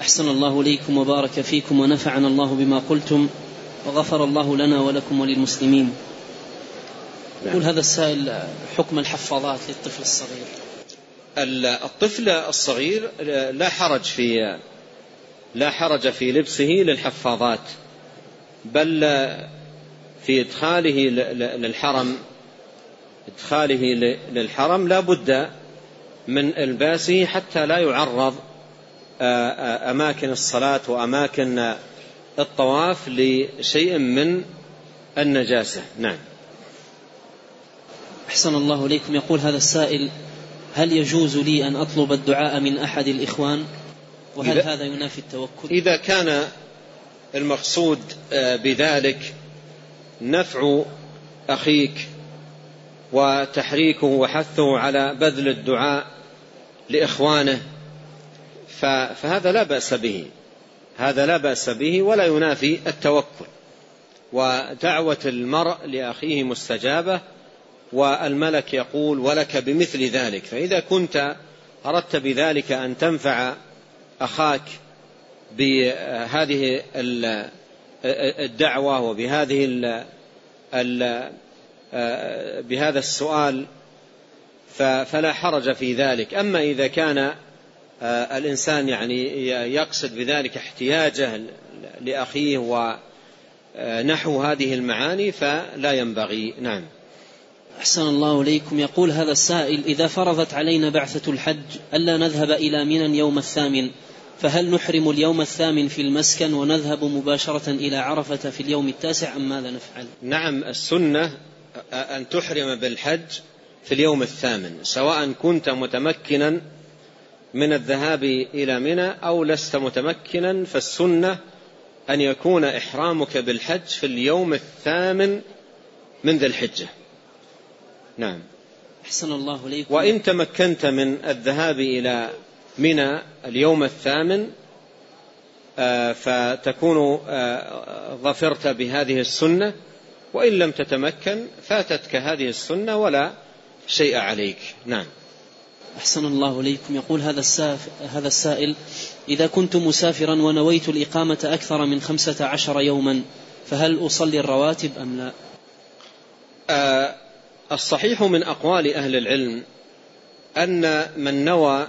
أحسن الله إليكم وبارك فيكم ونفعنا الله بما قلتم وغفر الله لنا ولكم وللمسلمين. يقول هذا السائل حكم الحفاظات للطفل الصغير. الطفل الصغير لا حرج في لا حرج في لبسه للحفاظات بل في إدخاله للحرم إدخاله للحرم لا بد من إلباسه حتى لا يعرض أماكن الصلاة وأماكن الطواف لشيء من النجاسة. نعم. أحسن الله إليكم. يقول هذا السائل هل يجوز لي أن أطلب الدعاء من أحد الإخوان؟ وهل هذا ينافي التوكل؟ إذا كان المقصود بذلك نفع أخيك وتحريكه وحثه على بذل الدعاء لإخوانه فهذا لا بأس به. هذا لا بأس به ولا ينافي التوكل. ودعوة المرء لأخيه مستجابة والملك يقول ولك بمثل ذلك. فإذا كنت أردت بذلك أن تنفع أخاك بهذه الدعوة وبهذه بهذا السؤال فلا حرج في ذلك. أما إذا كان الإنسان يعني يقصد بذلك احتياجه لأخيه ونحو هذه المعاني فلا ينبغي. نعم. أحسن الله إليكم. يقول هذا السائل إذا فرضت علينا بعثة الحج ألا نذهب إلى منى يوم الثامن؟ فهل نحرم اليوم الثامن في المسكن ونذهب مباشرة إلى عرفة في اليوم التاسع أم ماذا نفعل؟ نعم السنة أن تحرم بالحج في اليوم الثامن سواء كنت متمكنا من الذهاب إلى منى أو لست متمكنا فالسنة أن يكون إحرامك بالحج في اليوم الثامن من ذي الحجة. نعم. أحسن الله إليكم. وإن تمكنت من الذهاب إلى منى اليوم الثامن فتكون ظفرت بهذه السنة وإن لم تتمكن فاتتك هذه السنة ولا شيء عليك. نعم. أحسن الله إليكم. يقول هذا هذا السائل إذا كنت مسافرا ونويت الإقامة أكثر من خمسة عشر يوما فهل أصلي الرواتب أم لا؟ آه الصحيح من أقوال أهل العلم أن من نوى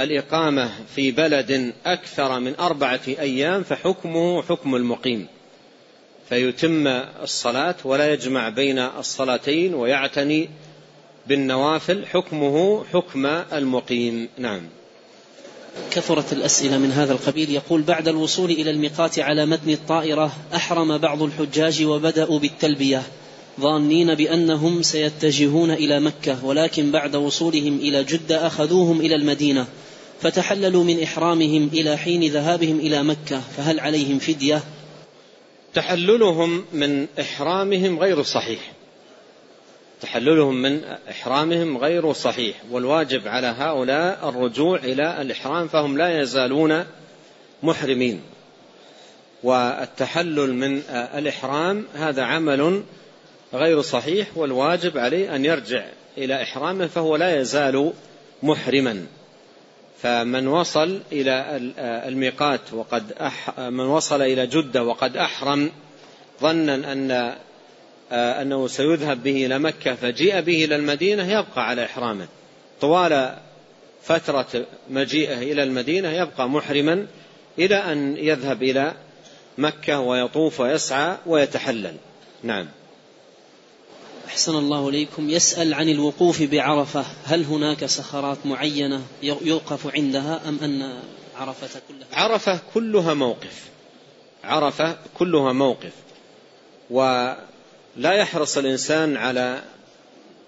الإقامة في بلد أكثر من أربعة أيام فحكمه حكم المقيم. فيتم الصلاة ولا يجمع بين الصلاتين ويعتني بالنوافل حكمه حكم المقيم. نعم. كثرت الأسئلة من هذا القبيل. يقول بعد الوصول إلى الميقات على متن الطائرة أحرم بعض الحجاج وبدأوا بالتلبية ظانين بأنهم سيتجهون إلى مكة ولكن بعد وصولهم إلى جدة أخذوهم إلى المدينة فتحللوا من إحرامهم إلى حين ذهابهم إلى مكة فهل عليهم فدية؟ تحللهم من إحرامهم غير صحيح. تحللهم من إحرامهم غير صحيح والواجب على هؤلاء الرجوع إلى الإحرام فهم لا يزالون محرمين. والتحلل من الإحرام هذا عمل غير صحيح والواجب عليه أن يرجع إلى إحرامه فهو لا يزال محرما. فمن وصل إلى الميقات وقد أح من وصل إلى جدة وقد أحرم ظنا أن أنه سيذهب به إلى مكة فجيء به إلى المدينة يبقى على إحرامه. طوال فترة مجيئه إلى المدينة يبقى محرما إلى أن يذهب إلى مكة ويطوف ويسعى ويتحلل. نعم. أحسن الله إليكم. يسأل عن الوقوف بعرفة. هل هناك صخرات معينة يوقف عندها أم أن عرفة كلها؟ عرفة كلها موقف. عرفة كلها موقف. ولا يحرص الإنسان على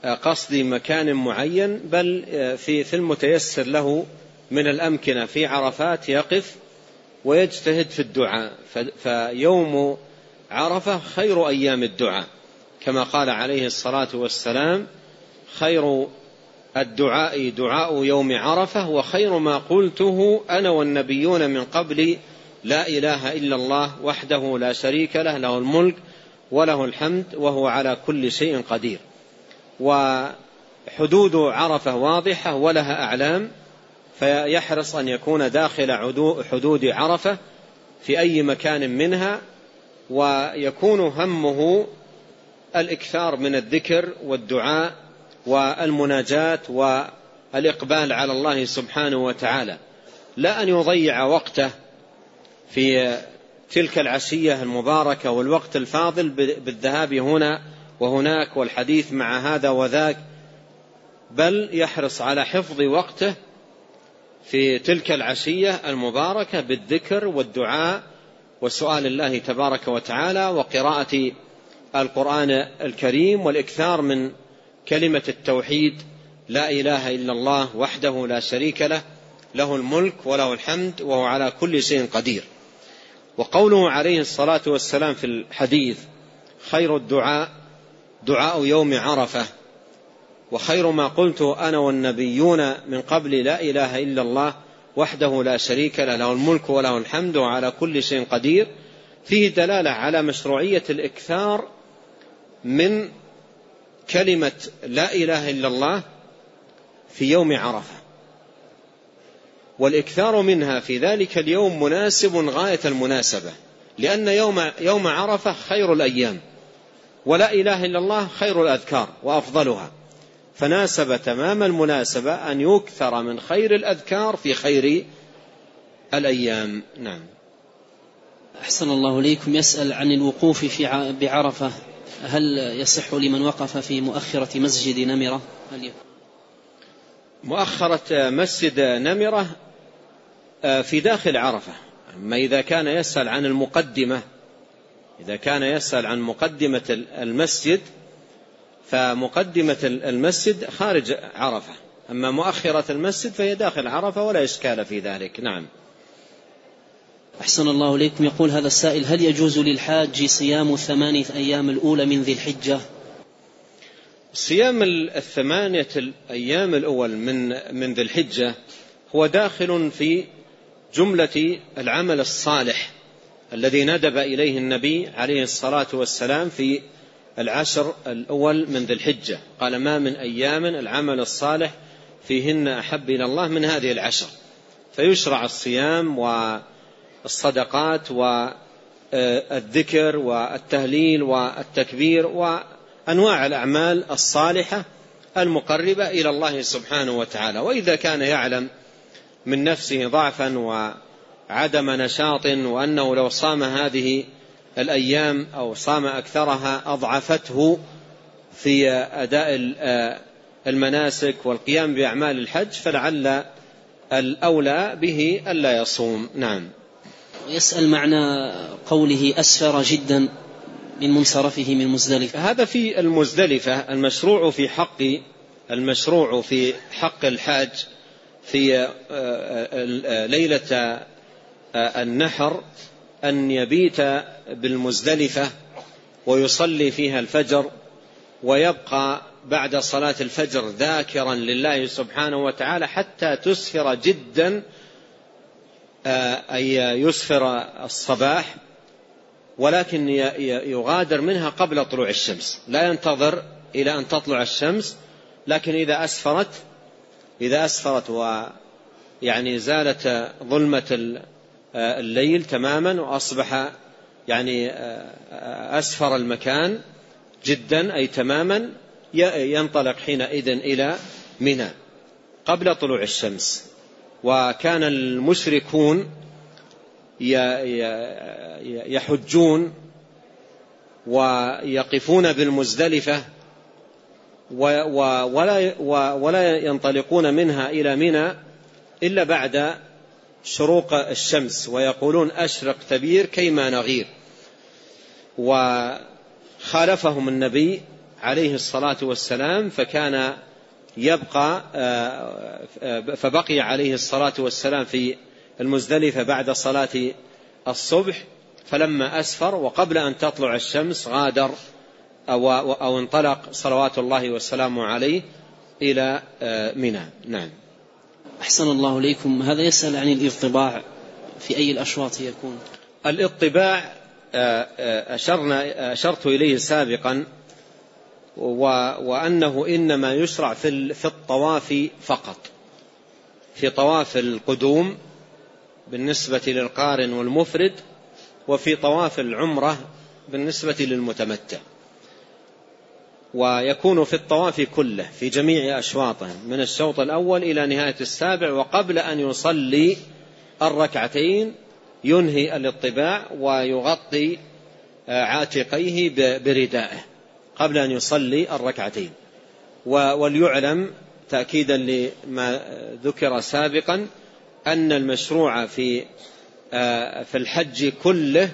قصد مكان معين بل في في المتيسر له من الأمكنة. في عرفات يقف ويجتهد في الدعاء. فيوم عرفة خير أيام الدعاء. كما قال عليه الصلاة والسلام خير الدعاء دعاء يوم عرفة وخير ما قلته أنا والنبيون من قبل لا إله إلا الله وحده لا شريك له له الملك وله الحمد وهو على كل شيء قدير. وحدود عرفة واضحة ولها أعلام فيحرص أن يكون داخل حدود عرفة في أي مكان منها ويكون همه الإكثار من الذكر والدعاء والمناجاة والإقبال على الله سبحانه وتعالى. لا أن يضيع وقته في تلك العشية المباركة والوقت الفاضل بالذهاب هنا وهناك والحديث مع هذا وذاك بل يحرص على حفظ وقته في تلك العشية المباركة بالذكر والدعاء وسؤال الله تبارك وتعالى وقراءة القرآن الكريم والإكثار من كلمة التوحيد لا إله إلا الله وحده لا شريك له له الملك وله الحمد وهو على كل شيء قدير. وقوله عليه الصلاة والسلام في الحديث خير الدعاء دعاء يوم عرفة وخير ما قلت أنا والنبيون من قبل لا إله إلا الله وحده لا شريك له له الملك وله الحمد وعلى كل شيء قدير فيه دلالة على مشروعية الإكثار من كلمة لا إله إلا الله في يوم عرفة. والإكثار منها في ذلك اليوم مناسب غاية المناسبة لأن يوم, يوم عرفة خير الأيام ولا إله إلا الله خير الأذكار وأفضلها. فناسب تمام المناسبة أن يكثر من خير الأذكار في خير الأيام. نعم. أحسن الله ليكم يسأل عن الوقوف في بعرفة. هل يصح لمن وقف في مؤخرة مسجد نمرة؟ هل مؤخرة مسجد نمرة في داخل عرفة. أما إذا كان يسأل عن المقدمة إذا كان يسأل عن مقدمة المسجد فمقدمة المسجد خارج عرفة. أما مؤخرة المسجد فهي داخل عرفة ولا إشكال في ذلك. نعم. أحسن الله إليكم. يقول هذا السائل هل يجوز للحاج صيام الثمانية أيام الأولى من ذي الحجة؟ صيام الثمانية الأيام الأول من من ذي الحجة هو داخل في جملة العمل الصالح الذي ندب إليه النبي عليه الصلاة والسلام في العشر الأول من ذي الحجة. قال ما من أيام العمل الصالح فيهن أحب إلى الله من هذه العشر. فيشرع الصيام والصدقات والذكر والتهليل والتكبير وأنواع الأعمال الصالحة المقربة إلى الله سبحانه وتعالى. وإذا كان يعلم من نفسه ضعفا وعدم نشاط وأنه لو صام هذه الأيام أو صام أكثرها أضعفته في أداء المناسك والقيام بأعمال الحج فلعل الأولى به ألا يصوم. نعم. يسأل معنى قوله أسفر جدا من منصرفه من مزدلفة. هذا في المزدلفة المشروع في حق المشروع في حق الحاج. في آه، آه، ليلة آه، النحر أن يبيت بالمزدلفة ويصلي فيها الفجر ويبقى بعد صلاة الفجر ذاكرا لله سبحانه وتعالى حتى تسفر جدا أي يسفر الصباح ولكن يغادر منها قبل طلوع الشمس. لا ينتظر إلى أن تطلع الشمس لكن إذا أسفرت إذا أسفرت ويعني زالت ظلمة الليل تماما وأصبح يعني أسفر المكان جدا أي تماما ينطلق حينئذ إلى منى قبل طلوع الشمس. وكان المشركون يحجون ويقفون بالمزدلفة ولا, ولا ينطلقون منها إلى منى إلا بعد شروق الشمس ويقولون أشرق تبير كيما نغير. وخالفهم النبي عليه الصلاة والسلام فكان يبقى فبقي عليه الصلاة والسلام في المزدلفة بعد صلاة الصبح فلما أسفر وقبل أن تطلع الشمس غادر. أو, أو انطلق صلوات الله والسلام عليه إلى آه، منى. نعم. أحسن الله إليكم. هذا يسأل عن الإطباع في أي الأشواط يكون؟ الإطباع آه، آه، أشرنا أشرت إليه سابقا وأنه إنما يشرع في الطواف فقط. في طواف القدوم بالنسبة للقارن والمفرد وفي طواف العمرة بالنسبة للمتمتع. ويكون في الطواف كله في جميع أشواطه من الشوط الأول إلى نهاية السابع وقبل أن يصلي الركعتين ينهي الإطباع ويغطي عاتقيه بردائه قبل أن يصلي الركعتين. وليعلم تأكيدا لما ذكر سابقا أن المشروع في في الحج كله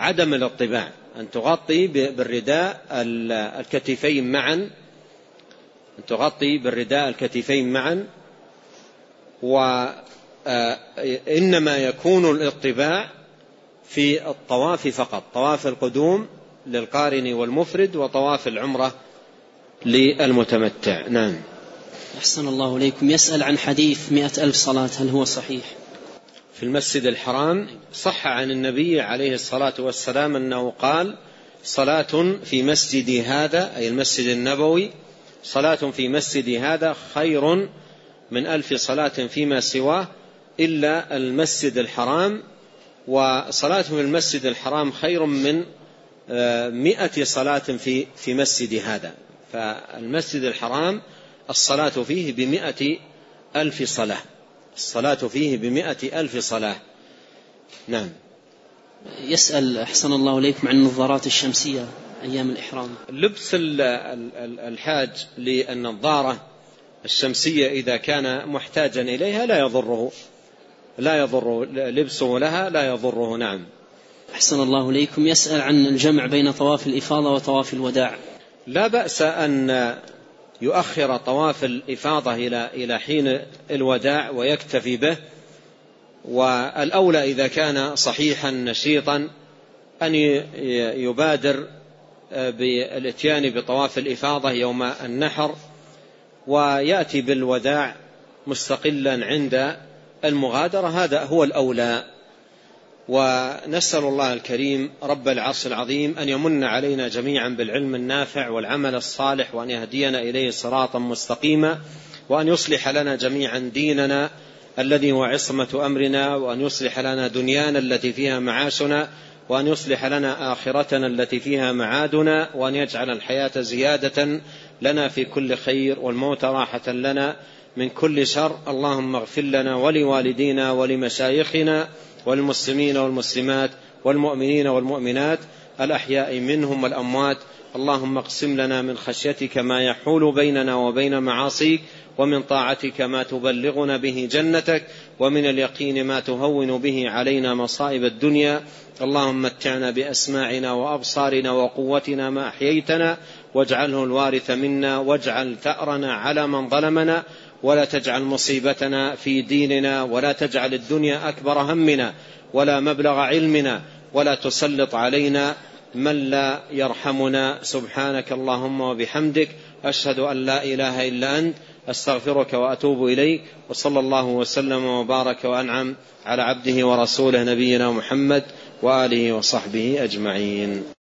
عدم الإطباع. أن تغطي بالرداء الكتفين معا. أن تغطي بالرداء الكتفين معا. وإنما يكون الاطباع في الطواف فقط. طواف القدوم للقارن والمفرد وطواف العمرة للمتمتع. نعم. أحسن الله إليكم. يسأل عن حديث مئة ألف صلاة هل هو صحيح؟ في المسجد الحرام صح عن النبي عليه الصلاة والسلام أنه قال صلاة في مسجدي هذا أي المسجد النبوي صلاة في مسجدي هذا خير من ألف صلاة فيما سواه إلا المسجد الحرام وصلاة في المسجد الحرام خير من آه، مئة صلاة في في مسجد هذا. فالمسجد الحرام الصلاة فيه بمئة ألف صلاة. الصلاة فيه بمئة ألف صلاة. نعم. يسأل أحسن الله إليكم عن النظارات الشمسية أيام الإحرام. لبس الحاج للنظارة الشمسية إذا كان محتاجا إليها لا يضره. لا يضر لبسه لها لا يضره. نعم. أحسن الله إليكم. يسأل عن الجمع بين طواف الإفاضة وطواف الوداع. لا بأس أن يؤخر طواف الإفاضة إلى إلى حين الوداع ويكتفي به والأولى إذا كان صحيحا نشيطا أن يبادر بالإتيان بطواف الإفاضة يوم النحر ويأتي بالوداع مستقلا عند المغادرة هذا هو الأولى. ونسأل الله الكريم رب العرش العظيم أن يمن علينا جميعا بالعلم النافع والعمل الصالح وأن يهدينا إليه صراطا مستقيما وأن يصلح لنا جميعا ديننا الذي هو عصمة أمرنا وأن يصلح لنا دنيانا التي فيها معاشنا وأن يصلح لنا آخرتنا التي فيها معادنا وأن يجعل الحياة زيادة لنا في كل خير والموت راحة لنا من كل شر. اللهم اغفر لنا ولوالدينا ولمشايخنا والمسلمين والمسلمات والمؤمنين والمؤمنات الأحياء منهم والأموات. اللهم اقسم لنا من خشيتك ما يحول بيننا وبين معاصيك ومن طاعتك ما تبلغنا به جنتك ومن اليقين ما تهون به علينا مصائب الدنيا. اللهم متعنا بأسماعنا وأبصارنا وقوتنا ما أحييتنا واجعله الوارث منا واجعل ثأرنا على من ظلمنا ولا تجعل مصيبتنا في ديننا ولا تجعل الدنيا أكبر همنا ولا مبلغ علمنا ولا تسلط علينا من لا يرحمنا. سبحانك اللهم وبحمدك أشهد أن لا إله إلا أنت أستغفرك وأتوب إليك وصلى الله وسلم وبارك وأنعم على عبده ورسوله نبينا محمد وآله وصحبه أجمعين.